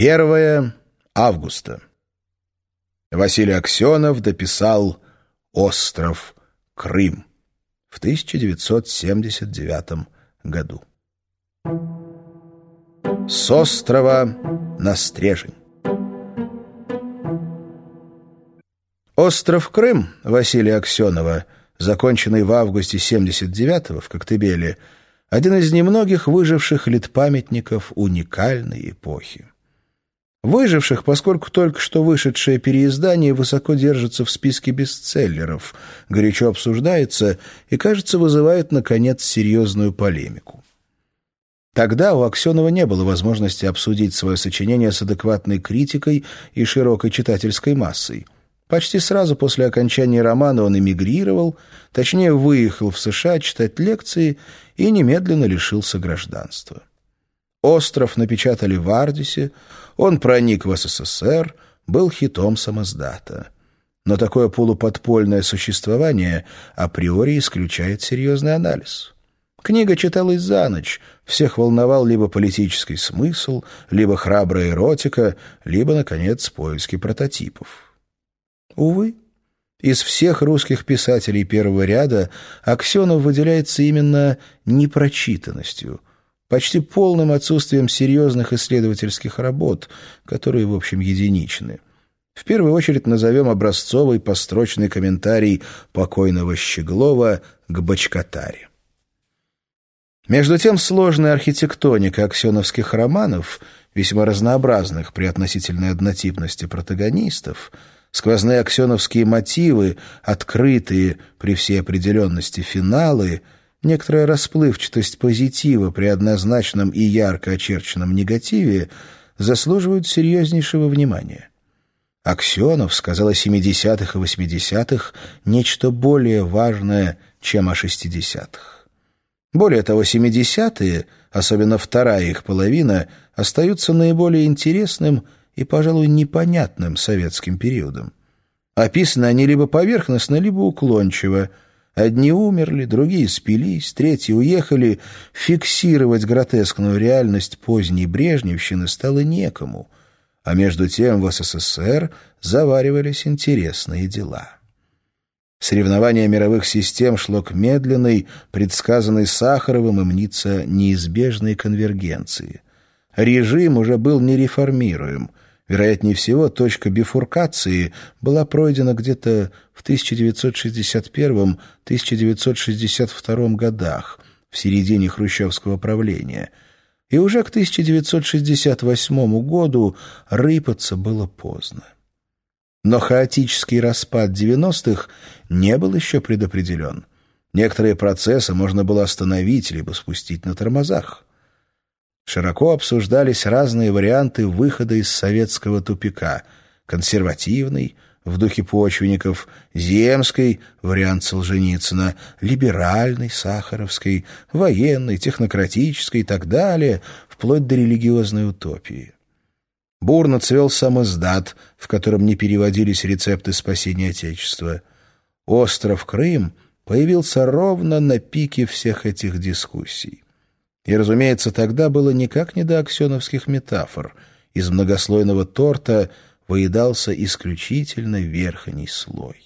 1 августа. Василий Аксенов дописал «Остров Крым» в 1979 году. С острова на Стрежень. Остров Крым Василия Аксенова, законченный в августе 79-го в Коктебеле, один из немногих выживших литпамятников уникальной эпохи. Выживших, поскольку только что вышедшее переиздание высоко держится в списке бестселлеров, горячо обсуждается и, кажется, вызывает, наконец, серьезную полемику. Тогда у Аксенова не было возможности обсудить свое сочинение с адекватной критикой и широкой читательской массой. Почти сразу после окончания романа он эмигрировал, точнее, выехал в США читать лекции и немедленно лишился гражданства. «Остров» напечатали в Ардисе, он проник в СССР, был хитом самоздата. Но такое полуподпольное существование априори исключает серьезный анализ. Книга читалась за ночь, всех волновал либо политический смысл, либо храбрая эротика, либо, наконец, поиски прототипов. Увы, из всех русских писателей первого ряда Аксенов выделяется именно непрочитанностью, почти полным отсутствием серьезных исследовательских работ, которые, в общем, единичны. В первую очередь назовем образцовый построчный комментарий покойного Щеглова к Бочкатаре. Между тем сложная архитектоника аксеновских романов, весьма разнообразных при относительной однотипности протагонистов, сквозные аксеновские мотивы, открытые при всей определенности финалы, некоторая расплывчатость позитива при однозначном и ярко очерченном негативе заслуживают серьезнейшего внимания. Аксенов сказал о 70-х и 80-х нечто более важное, чем о 60-х. Более того, 70-е, особенно вторая их половина, остаются наиболее интересным и, пожалуй, непонятным советским периодом. Описаны они либо поверхностно, либо уклончиво. Одни умерли, другие спились, третьи уехали. Фиксировать гротескную реальность поздней Брежневщины стало некому, а между тем в СССР заваривались интересные дела. Соревнование мировых систем шло к медленной, предсказанной Сахаровым и мнится неизбежной конвергенции. Режим уже был нереформируем. Вероятнее всего, точка бифуркации была пройдена где-то в 1961-1962 годах, в середине хрущевского правления. И уже к 1968 году рыпаться было поздно. Но хаотический распад 90-х не был еще предопределен. Некоторые процессы можно было остановить либо спустить на тормозах. Широко обсуждались разные варианты выхода из советского тупика. Консервативный, в духе почвенников, земский, вариант Солженицына, либеральный, сахаровский, военный, технократический и так далее, вплоть до религиозной утопии. Бурно цвел сам издат, в котором не переводились рецепты спасения Отечества. Остров Крым появился ровно на пике всех этих дискуссий. И, разумеется, тогда было никак не до аксеновских метафор. Из многослойного торта выедался исключительно верхний слой.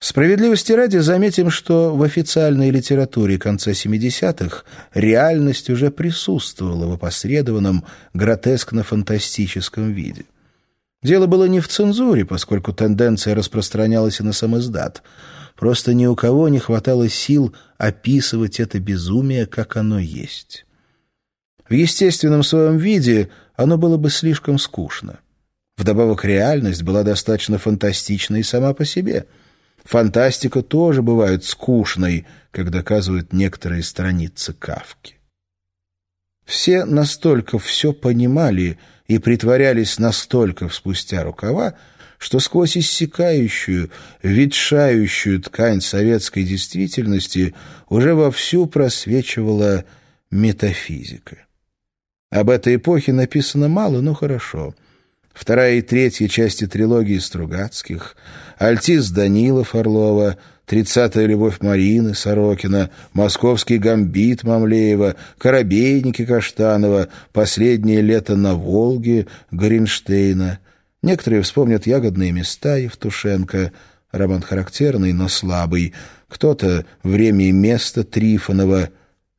Справедливости ради заметим, что в официальной литературе конца 70-х реальность уже присутствовала в опосредованном гротескно-фантастическом виде. Дело было не в цензуре, поскольку тенденция распространялась и на сам издат. Просто ни у кого не хватало сил описывать это безумие, как оно есть. В естественном своем виде оно было бы слишком скучно. Вдобавок реальность была достаточно фантастична и сама по себе — Фантастика тоже бывает скучной, как доказывают некоторые страницы Кавки. Все настолько все понимали и притворялись настолько спустя рукава, что сквозь иссякающую, ветшающую ткань советской действительности уже вовсю просвечивала метафизика. Об этой эпохе написано мало, но хорошо — Вторая и третья части трилогии Стругацких, альтист Данилов Орлова, «Тридцатая любовь Марины» Сорокина, «Московский гамбит» Мамлеева, «Коробейники» Каштанова, «Последнее лето на Волге» Горинштейна. Некоторые вспомнят «Ягодные места» Евтушенко, роман характерный, но слабый. Кто-то «Время и место» Трифонова,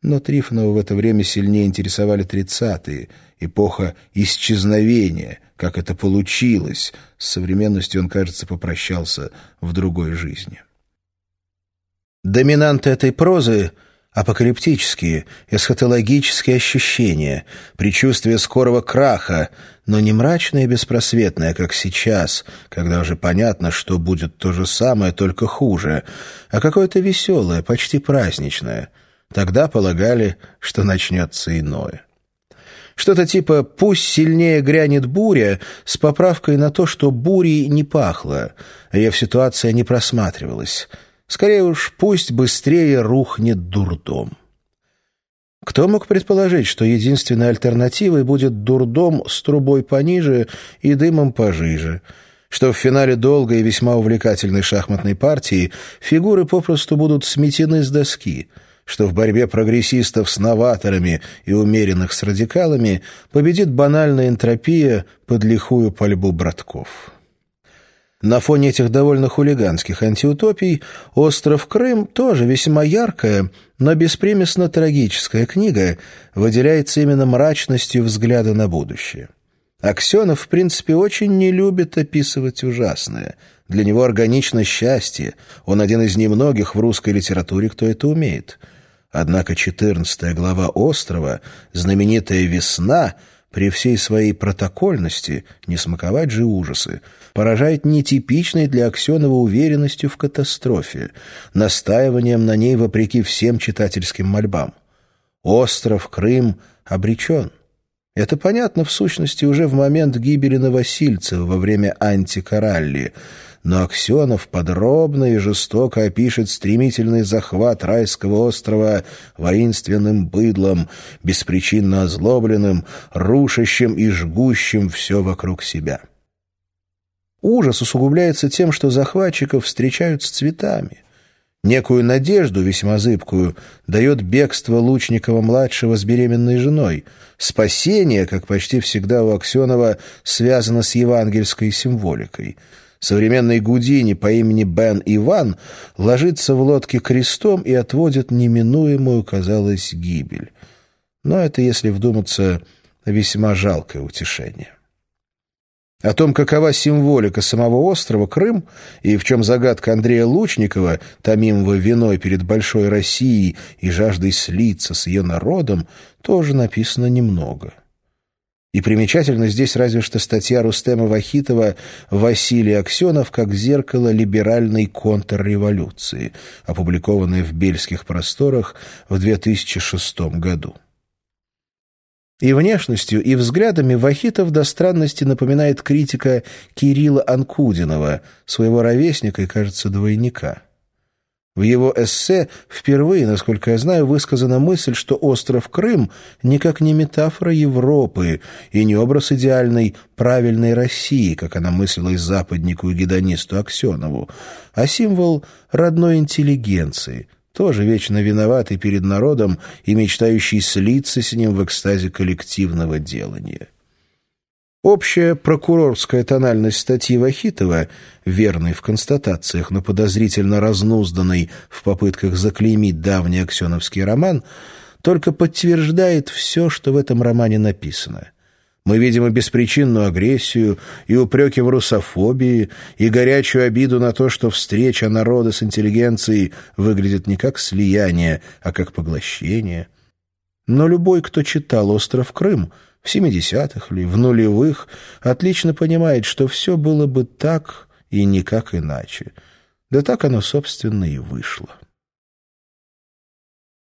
но Трифонова в это время сильнее интересовали тридцатые, эпоха исчезновения, как это получилось. С современностью он, кажется, попрощался в другой жизни. Доминанты этой прозы — апокалиптические, эсхатологические ощущения, предчувствие скорого краха, но не мрачное и беспросветное, как сейчас, когда уже понятно, что будет то же самое, только хуже, а какое-то веселое, почти праздничное. Тогда полагали, что начнется иное. Что-то типа «пусть сильнее грянет буря» с поправкой на то, что бурей не пахло, рев-ситуация не просматривалась — Скорее уж, пусть быстрее рухнет дурдом. Кто мог предположить, что единственной альтернативой будет дурдом с трубой пониже и дымом пожиже, что в финале долгой и весьма увлекательной шахматной партии фигуры попросту будут сметены с доски, что в борьбе прогрессистов с новаторами и умеренных с радикалами победит банальная энтропия под лихую пальбу братков. На фоне этих довольно хулиганских антиутопий «Остров Крым» тоже весьма яркая, но беспримесно трагическая книга, выделяется именно мрачностью взгляда на будущее. Аксенов, в принципе, очень не любит описывать ужасное. Для него органично счастье. Он один из немногих в русской литературе, кто это умеет. Однако четырнадцатая глава «Острова», знаменитая «Весна», при всей своей протокольности, не смаковать же ужасы, поражает нетипичной для Аксенова уверенностью в катастрофе, настаиванием на ней вопреки всем читательским мольбам. Остров Крым обречен. Это понятно в сущности уже в момент гибели Новосильцева во время антикоралли – но Аксенов подробно и жестоко опишет стремительный захват райского острова воинственным быдлом, беспричинно озлобленным, рушащим и жгущим все вокруг себя. Ужас усугубляется тем, что захватчиков встречают с цветами. Некую надежду, весьма зыбкую, дает бегство Лучникова-младшего с беременной женой. Спасение, как почти всегда у Аксенова, связано с евангельской символикой — Современный Гудини по имени Бен Иван ложится в лодке крестом и отводит неминуемую, казалось, гибель. Но это, если вдуматься, весьма жалкое утешение. О том, какова символика самого острова Крым и в чем загадка Андрея Лучникова, томимого виной перед большой Россией и жаждой слиться с ее народом, тоже написано немного. И примечательно здесь разве что статья Рустема Вахитова «Василий Аксенов как зеркало либеральной контрреволюции», опубликованная в Бельских просторах в 2006 году. И внешностью, и взглядами Вахитов до странности напоминает критика Кирилла Анкудинова, своего ровесника и, кажется, двойника. В его эссе впервые, насколько я знаю, высказана мысль, что остров Крым никак не метафора Европы и не образ идеальной правильной России, как она мыслилась западнику и гедонисту Аксенову, а символ родной интеллигенции, тоже вечно виноватый перед народом и мечтающий слиться с ним в экстазе коллективного делания. Общая прокурорская тональность статьи Вахитова, верной в констатациях, но подозрительно разнузданной в попытках заклеймить давний аксеновский роман, только подтверждает все, что в этом романе написано. Мы видим и беспричинную агрессию, и упреки в русофобии, и горячую обиду на то, что встреча народа с интеллигенцией выглядит не как слияние, а как поглощение. Но любой, кто читал «Остров Крым», в 70-х ли, в нулевых, отлично понимает, что все было бы так и никак иначе. Да так оно, собственно, и вышло.